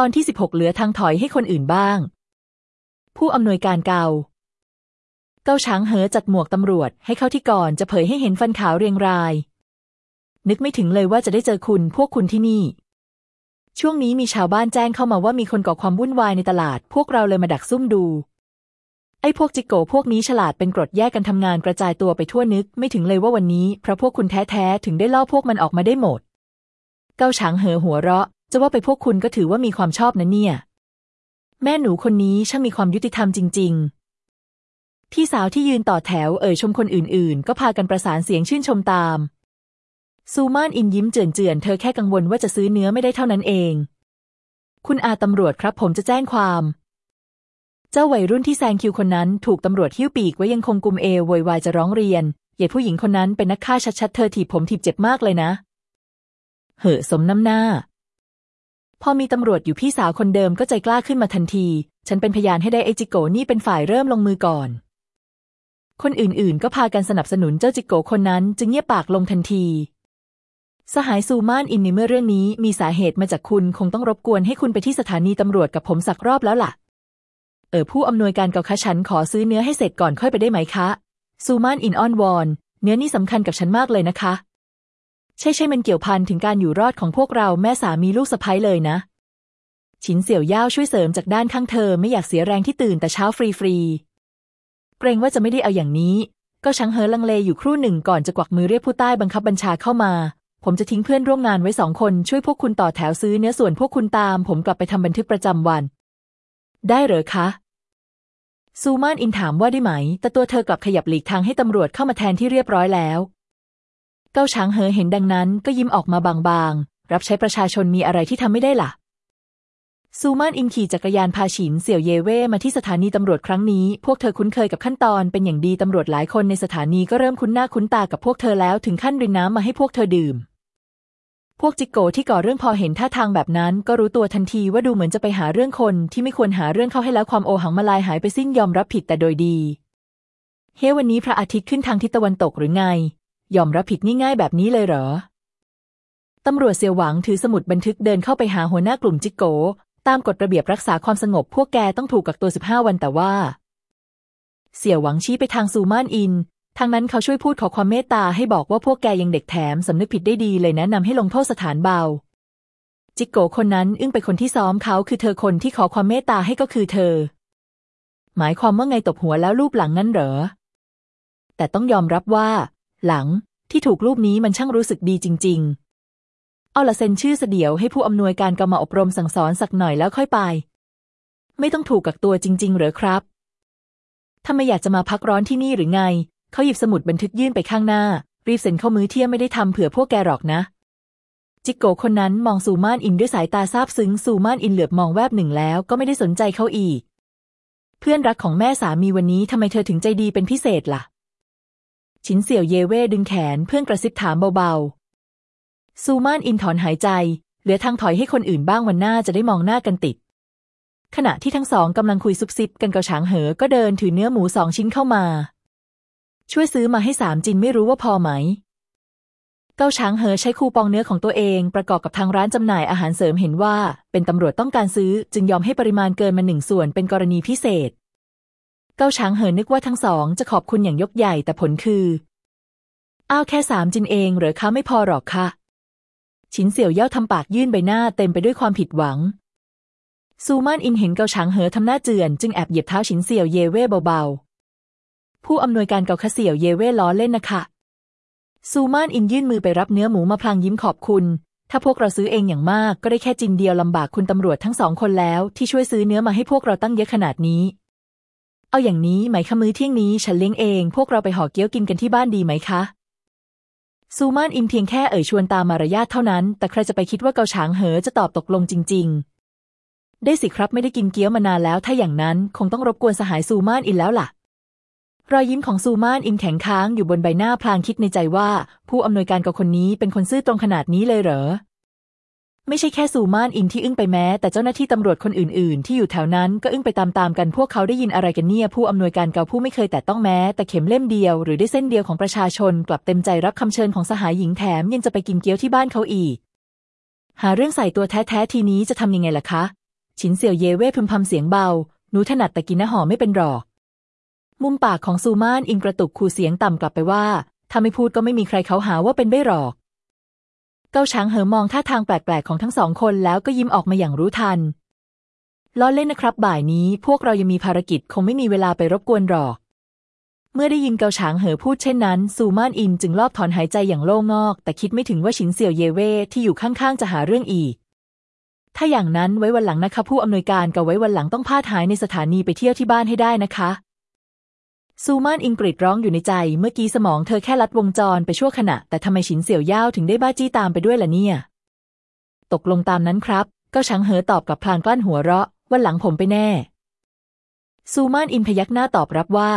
ตอนที่ 16 เหลือทางถอยให้คนอื่นบ้าง ผู้อำนวยการเกา เกาช้างเหอจัดหมวกตำรวจให้เข้าที่ก่อนจะเผยให้เห็นฟันขาวเรียงราย นึกไม่ถึงเลยว่าจะได้เจอคุณพวกคุณที่นี่ ช่วงนี้มีชาวบ้านแจ้งเข้ามาว่ามีคนก่อความวุ่นวายในตลาด พวกเราเลยมาดักซุ่มดู ไอ้พวกจิกโกพวกนี้ฉลาดเป็นกรดแยกกันทำงานกระจายตัวไปทั่วนึก ไม่ถึงเลยว่าวันนี้เพราะพวกคุณแท้ๆถึงได้ล่อพวกมันออกมาได้หมดเกาช้างเหอหัวเราะ จะว่าไปพวกคุณก็ถือว่ามีความชอบนะเนี่ย แม่หนูคนนี้ช่างมีความยุติธรรมจริง ๆ พี่สาวที่ยืนต่อแถวเอ่ยชมคนอื่น ๆ ก็พากันประสานเสียงชื่นชมตาม ซูมานอินยิ้มเจือนๆเธอแค่กังวลว่าจะซื้อเนื้อไม่ได้เท่านั้นเอง คุณอาตำรวจครับผมจะแจ้งความ เจ้าวัยรุ่นที่แซงคิวคนนั้น ถูกตำรวจหิ้วปีกไว้ยังคงกุมเอวยวายจะร้องเรียนเหยียดผู้หญิงคนนั้นเป็นนักฆ่าชัดๆเธอถีบผมถีบเจ็บมากเลยนะ เหอะสมน้ำหน้า พอมีตำรวจอยู่พี่สาวคนเดิมก็ใจกล้าขึ้นมาทันที ฉันเป็นพยานให้ได้ไอจิโกนี่เป็นฝ่ายเริ่มลงมือก่อน คนอื่นๆ ก็พากันสนับสนุนเจ้าจิโกคนนั้น จึงเงียบปากลงทันที สหายซูมานอินในเมื่อเรื่องนี้มีสาเหตุมาจากคุณคงต้องรบกวนให้คุณไปที่สถานีตำรวจกับผมสักรอบแล้วล่ะ เออผู้อำนวยการเกาคะฉันขอซื้อเนื้อให้เสร็จก่อนค่อยไปได้ไหมคะ ซูมานอินอ้อนวอน เนื้อนี่สำคัญกับฉันมากเลยนะคะ ใช่ใช่มันเกี่ยวพันถึงการอยู่รอดของพวกเราแม่สามีลูกสะใภ้เลยนะ ฉินเสี่ยวย่าช่วยเสริมจากด้านข้างเธอไม่อยากเสียแรงที่ตื่นแต่เช้าฟรีๆ เกรงว่าจะไม่ได้เอาอย่างนี้ ก็ชังเฮอลังเลอยู่ครู่หนึ่งก่อนจะกวักมือเรียกผู้ใต้บังคับบัญชาเข้ามา ผมจะทิ้งเพื่อนร่วมงานไว้สองคนช่วยพวกคุณต่อแถวซื้อเนื้อส่วนพวกคุณตาม ผมกลับไปทำบันทึกประจำวัน ได้เหรอคะซูมานอินถามว่าได้ไหม แต่ตัวเธอกลับขยับหลีกทางให้ตำรวจเข้ามาแทนที่เรียบร้อยแล้ว เก้าช้างเหอเห็นดังนั้นก็ยิ้มออกมาบางๆ รับใช้ประชาชนมีอะไรที่ทำไม่ได้ล่ะ ซูมานอินขี่จักรยานพาฉินเสี่ยวเยเว่มาที่สถานีตำรวจครั้งนี้ พวกเธอคุ้นเคยกับขั้นตอนเป็นอย่างดีตำรวจหลายคนในสถานีก็เริ่มคุ้นหน้าคุ้นตากับพวกเธอแล้วถึงขั้นรินน้ำมาให้พวกเธอดื่ม พวกจิกโกที่ก่อเรื่องพอเห็นท่าทางแบบนั้น ก็รู้ตัวทันทีว่าดูเหมือนจะไปหาเรื่องคนที่ไม่ควรหาเรื่องเข้าให้แล้วความโอหังมาลายหายไปสิ้นยอมรับผิดแต่โดยดีเฮ้วันนี้พระอาทิตย์ขึ้นทางทิศตะวันตกหรือไง ยอมรับผิดง่ายๆแบบนี้เลยเหรอ ตำรวจเสี่ยวหวังถือสมุดบันทึกเดินเข้าไปหาหัวหน้ากลุ่มจิกโก ตามกฎระเบียบรักษาความสงบพวกแกต้องถูกกักตัว 15 วันแต่ว่า เสี่ยวหวังชี้ไปทางซูมานอิน ทางนั้นเขาช่วยพูดขอความเมตตาให้บอกว่าพวกแกยังเด็กแถมสำนึกผิดได้ดีเลยแนะนำให้ลงโทษสถานเบา จิกโกคนนั้นอึ้งไปคนที่ซ้อมเขาคือเธอคนที่ขอความเมตตาให้ก็คือเธอ หมายความว่าไงตบหัวแล้วรูปหลังนั้นเหรอแต่ต้องยอมรับว่า หลังที่ถูกรูปนี้มันช่างรู้สึกดีจริง ๆ เอาละเซ็นชื่อเสเดียวให้ผู้อำนวยการกรรมาอบรมสั่งสอนสักหน่อยแล้วค่อยไป ไม่ต้องถูกกักตัวจริง ๆ หรือครับทำไมอยากจะมาพักร้อนที่นี่หรือไง เขาหยิบสมุดบันทึกยื่นไปข้างหน้า รีบเซ็นเข้ามือเที่ยไม่ได้ทำเผื่อพวกแกหรอกนะ จิกโกคนนั้นมองซูมานอินด้วยสายตาซาบซึ้งซูมานอินเหลือบมองแวบหนึ่งแล้วก็ไม่ได้สนใจเขาอีก เพื่อนรักของแม่สามีวันนี้ทำไมเธอถึงใจดีเป็นพิเศษล่ะ ฉินเสี่ยวเยเว่ดึงแขนเพื่อนกระซิบถามเบาๆ ซูมานอินถอนหายใจ เหลือทางถอยให้คนอื่นบ้างวันหน้าจะได้มองหน้ากันติด ขณะที่ทั้งสองกำลังคุยซุบซิบกันเกาฉางเหอ ก็เดินถือเนื้อหมูสองชิ้นเข้ามา ช่วยซื้อมาให้สามจินไม่รู้ว่าพอไหม เกาช้างเหอใช้คูปองเนื้อของตัวเองประกอบกับทางร้านจำหน่ายอาหารเสริมเห็นว่า เป็นตำรวจต้องการซื้อ จึงยอมให้ปริมาณเกินมาหนึ่งส่วนเป็นกรณีพิเศษ เกาช้างเหอนึกว่าทั้งสองจะขอบคุณอย่างยกใหญ่แต่ผลคือ อ้าวแค่สามจินเองเหรอคะไม่พอหรอกคะฉินเสี่ยวเย่าทำปากยื่นใบหน้าเต็มไปด้วยความผิดหวัง ซูมานอินเห็นเกาช้างเหอทำหน้าเจือนจึงแอบเหยียบเท้าฉินเสี่ยวเยเว่เบาๆ ผู้อำนวยการเกาคาเสี่ยวเยเว่ล้อเล่นนะคะซูมานอินยื่นมือไปรับเนื้อหมูมาพลางยิ้มขอบคุณ ถ้าพวกเราซื้อเองอย่างมากก็ได้แค่จินเดียวลำบากคุณตำรวจทั้งสองคนแล้วที่ช่วยซื้อเนื้อมาให้พวกเราตั้งเยอะขนาดนี้ เอาอย่างนี้ไหมคะมื้อเที่ยงนี้ฉันเลี้ยงเอง พวกเราไปห่อเกี๊ยวกินกันที่บ้านดีไหมคะ ซูมานอินเพียงแค่เอ่ยชวนตามมารยาทเท่านั้น แต่ใครจะไปคิดว่าเกาฉางเหอจะตอบตกลงจริง ๆ ได้สิครับไม่ได้กินเกี๊ยวมานานแล้วถ้าอย่างนั้นคงต้องรบกวนสหายซูมานอินแล้วล่ะรอยยิ้มของซูมานอินแข็งค้างอยู่บนใบหน้าพลางคิดในใจว่า ผู้อำนวยการกับคนนี้เป็นคนซื่อตรงขนาดนี้เลยเหรอ ไม่ใช่แค่ซูมานอินที่อึ้งไปแม้ แต่เจ้าหน้าที่ตำรวจคนอื่น ๆ ที่อยู่แถวนั้นก็อึ้งไปตามๆกันพวกเขาได้ยินอะไรกันเนี่ย ผู้อำนวยการเก่าผู้ไม่เคยแตะต้องแม้ แต่เข็มเล่มเดียวหรือได้เส้นเดียวของประชาชน กลับเต็มใจรับคำเชิญของสหายหญิงแถมยังจะไปกินเกี๊ยวที่บ้านเขาอีก หาเรื่องใส่ตัวแท้ๆทีนี้จะทำยังไงล่ะคะ ฉินเสี่ยวเย่เว่พึมพำเสียงเบาหนูถนัดแต่กินน้ำหอมไม่เป็นหรอก มุมปากของซูมานอิงกระตุกคูเสียงต่ำกลับไปว่าถ้าไม่พูดก็ไม่มีใครเขาหาว่าเป็นไม่หรอก เก้าช้างเหอมองท่าทางแปลกๆของทั้งสองคนแล้วก็ยิ้มออกมาอย่างรู้ทัน ล้อเล่นนะครับบ่ายนี้พวกเรายังมีภารกิจคงไม่มีเวลาไปรบกวนหรอก เมื่อได้ยินเกาฉางเหอพูดเช่นนั้น ซูมานอินจึงรอบถอนหายใจอย่างโล่งอก แต่คิดไม่ถึงว่าฉินเสี่ยวเยเว่ที่อยู่ข้างๆจะหาเรื่องอีก ถ้าอย่างนั้นไว้วันหลังนะคะ ผู้อำนวยการกับไว้วันหลังต้องพาดหายในสถานีไปเที่ยวที่บ้านให้ได้นะคะ ซูมานอิงกรีดร้องอยู่ในใจ เมื่อกี้สมองเธอแค่ลัดวงจรไปชั่วขณะ แต่ทำไมฉินเสี่ยวย่าวถึงได้บ้าจี้ตามไปด้วยล่ะเนี่ย ตกลงตามนั้นครับ ก็ชังเหอตอบกับพลางกลั้นหัวเราะวันหลังผมไปแน่ ซูมานอินพยักหน้าตอบรับว่า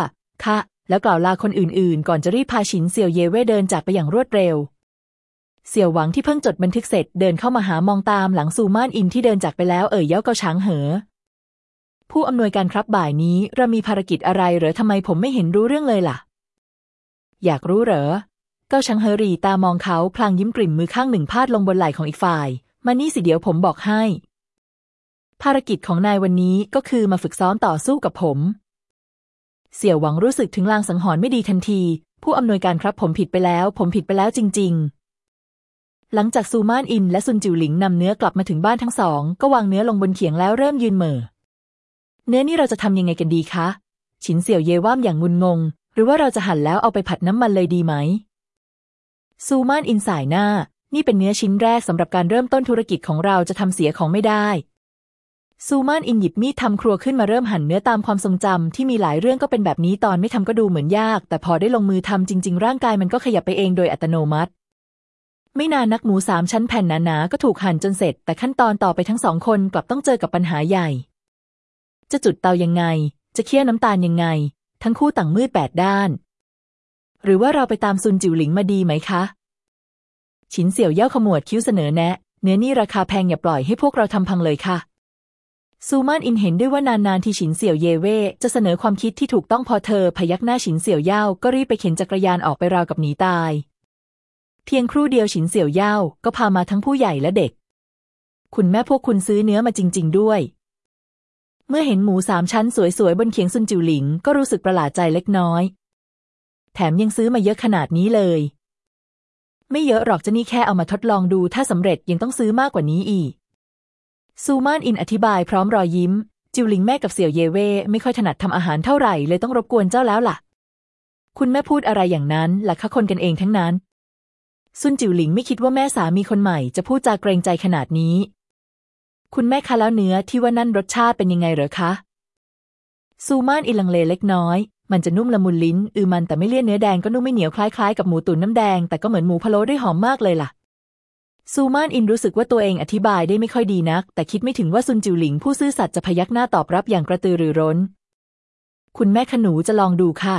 ค่ะ แล้วกล่าวลาคนอื่นๆ ก่อนจะรีบพาฉินเสี่ยวเยเว่เดินจากไปอย่างรวดเร็ว เสี่ยวหวังที่เพิ่งจดบันทึกเสร็จเดินเข้ามาหามองตามหลังซูมานอินที่เดินจากไปแล้วเอ่ยเย้าเกาช้างเหอ ผู้อำนวยการครับบ่ายนี้เรามีภารกิจอะไรหรือทำไมผมไม่เห็นรู้เรื่องเลยล่ะ อยากรู้เหรอ เก้าช้างเหอรีตามองเขาพลางยิ้มกลิ่มมือข้างหนึ่งพาดลงบนไหล่ของอีกฝ่าย มานี่สิเดี๋ยวผมบอกให้ ภารกิจของนายวันนี้ก็คือมาฝึกซ้อมต่อสู้กับผม เสี่ยวหวังรู้สึกถึงลางสังหรณ์ไม่ดีทันที ผู้อำนวยการครับผมผิดไปแล้ว ผมผิดไปแล้วจริง ๆหลังจากซูมานอินและซุนจิวหลิงนำเนื้อกลับมาถึงบ้านทั้งสอง ก็วางเนื้อลงบนเขียงแล้วเริ่มยืนเหม่อ เนื้อนี่เราจะทำยังไงกันดีคะ ฉินเสี่ยวเยว่ามอย่างงุนงง หรือว่าเราจะหั่นแล้วเอาไปผัดน้ำมันเลยดีไหม ซูมานอินสายหน้า นี่เป็นเนื้อชิ้นแรกสำหรับการเริ่มต้นธุรกิจของเราจะทำเสียของไม่ได้ ซูมานอินหยิบมีดทำครัวขึ้นมาเริ่มหั่นเนื้อตามความทรงจำที่มีหลายเรื่องก็เป็นแบบนี้ตอนไม่ทำก็ดูเหมือนยาก แต่พอได้ลงมือทำจริง ๆ ร่างกายมันก็ขยับไปเองโดยอัตโนมัติไม่นานนักหมูสามชั้นแผ่นหนาๆก็ถูกหั่นจนเสร็จ แต่ขั้นตอนต่อไปทั้งสองคนกลับต้องเจอกับปัญหาใหญ่ จะจุดเตายังไง จะเคี่ยวน้ำตาลยังไง ทั้งคู่ต่างมืดแปดด้าน หรือว่าเราไปตามซุนจิวหลิงมาดีไหมคะ ฉินเสี่ยวเย่าขมวดคิ้วเสนอแนะ เนื้อนี่ราคาแพงอย่าปล่อยให้พวกเราทำพังเลยค่ะซูมานอินเห็นด้วยว่านานๆที่ฉินเสี่ยวเยเว่จะเสนอความคิดที่ถูกต้องพอเธอ พยักหน้าฉินเสี่ยวเย่าก็รีบไปเข็นจักรยานออกไปราวกับหนีตาย เพียงครู่เดียวฉินเสี่ยวเย่าก็พามาทั้งผู้ใหญ่และเด็ก คุณแม่พวกคุณซื้อเนื้อมาจริง ๆ ด้วย เมื่อเห็นหมูสามชั้นสวยๆ บนเขียงซุนจิวหลิง ก็รู้สึกประหลาดใจเล็กน้อย แถมยังซื้อมาเยอะขนาดนี้เลย ไม่เยอะหรอกจะนี่แค่เอามาทดลองดูถ้าสำเร็จยังต้องซื้อมากกว่านี้อีก ซูมานอินอธิบายพร้อมรอยยิ้ม จิวหลิงแม่กับเสี่ยวเยเว่ไม่ค่อยถนัดทำอาหารเท่าไหร่เลยต้องรบกวนเจ้าแล้วล่ะ คุณแม่พูดอะไรอย่างนั้นล่ะคะคนกันเองทั้งนั้นซุนจิวหลิงไม่คิดว่าแม่สามีคนใหม่จะพูดจาเกรงใจขนาดนี้ คุณแม่คะแล้วเนื้อที่ว่านั่นรสชาติเป็นยังไงเหรอคะ ซูมานอิลังเลเล็กน้อย มันจะนุ่มละมุนลิ้น อือมันแต่ไม่เลี่ยนเนื้อแดงก็นุ่มไม่เหนียวคล้ายๆกับหมูตุ๋นน้ำแดงแต่ก็เหมือนหมูพะโล้ด้วยหอมมากเลยล่ะ ซูมานอินรู้สึกว่าตัวเองอธิบายได้ไม่ค่อยดีนัก แต่คิดไม่ถึงว่าซุนจิวหลิงผู้ซื่อสัตย์จะพยักหน้าตอบรับอย่างกระตือรือร้น คุณแม่ขนูจะลองดูค่ะ